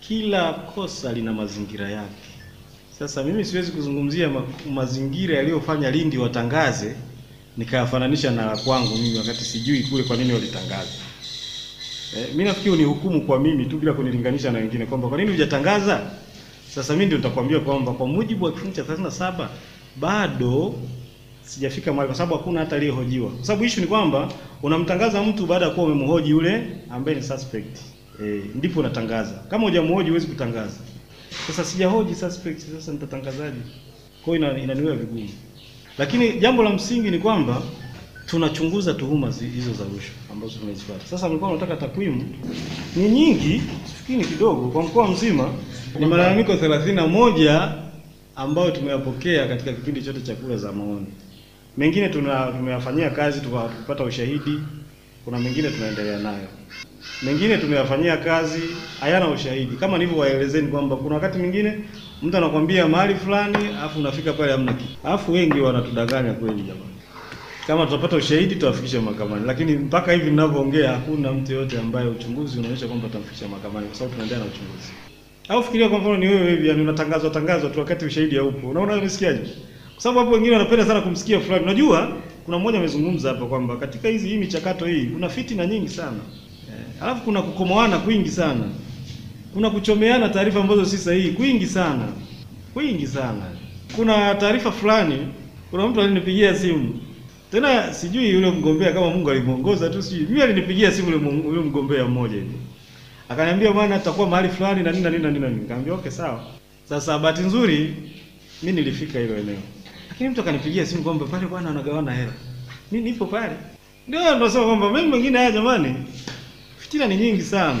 kila kosa lina mazingira yake. Sasa mimi siwezi kuzungumzia ma mazingira yaliyofanya Lindi watangaze nikayafananisha na kwangu mimi wakati sijui kule kwa nini walitangaza. Eh, mimi nafikiri ni hukumu kwa mimi tu bila kunilinganisha na wengine kwamba kwa nini hujatangaza? Sasa mimi ndio nitakwambia kwamba kwa mujibu wa kifungu cha 37 bado sijafika mahali kwa sababu hakuna hata aliyehojiwa. Kwa sababu issue ni kwamba unamtangaza mtu baada ya kuwa umemhoji yule ambaye ni suspect. Eh, ndipo unatangaza. Kama hujamhoji huwezi kutangaza. Sasa sijahoji suspect, sasa nitatangazaje? Kwa hiyo inaniwea vigumu. Lakini jambo la msingi ni kwamba tunachunguza tuhuma hizo za rushwa ambazo tumezipata. Sasa mlikuwa mnataka takwimu ni nyingi, sifikiri kidogo kwa mkoa mzima. Ni malalamiko 31 ambayo tumeyapokea katika kipindi chote cha kura za maoni. Mengine tuna tumeyafanyia kazi tukapata ushahidi, kuna mengine tunaendelea nayo. Mengine tumeyafanyia kazi hayana ushahidi. Kama nilivyowaelezeni kwamba kuna wakati mwingine mtu anakwambia mahali fulani afu unafika pale hamna kitu. Alafu wengi wanatudanganya kweli jamani. Kama tutapata ushahidi tutawafikisha mahakamani, lakini mpaka hivi ninavyoongea hakuna mtu yote ambaye uchunguzi unaonyesha kwamba tutamfikisha mahakamani kwa sababu tunaendelea na uchunguzi. Au fikiria kwa mfano ni wewe hivi, yani unatangazwa tangazwa tu wakati ushahidi haupo. Unaona unasikiaje? Kwa sababu hapo wengine wanapenda sana kumsikia fulani. Unajua kuna mmoja amezungumza hapa kwamba katika hizi hii michakato hii kuna fitina nyingi sana. Alafu kuna kukomoana kwingi sana. Kuna kuchomeana taarifa ambazo si sahihi kwingi sana. Kwingi sana. Kuna taarifa fulani, kuna mtu alinipigia simu. Tena sijui yule mgombea kama Mungu alimuongoza tu sijui. Mimi alinipigia simu yule mgombea mmoja hivi. Akaniambia bwana tutakuwa mahali fulani na nini na nini. Nikamwambia okay sawa. Sasa bahati nzuri mimi nilifika hilo eneo. Lakini mtu akanipigia simu kwamba pale bwana wanagawana hela. Mimi nipo pale. Ndio ndio sasa kwamba mimi mwingine haya jamani. Fitina ni nyingi sana.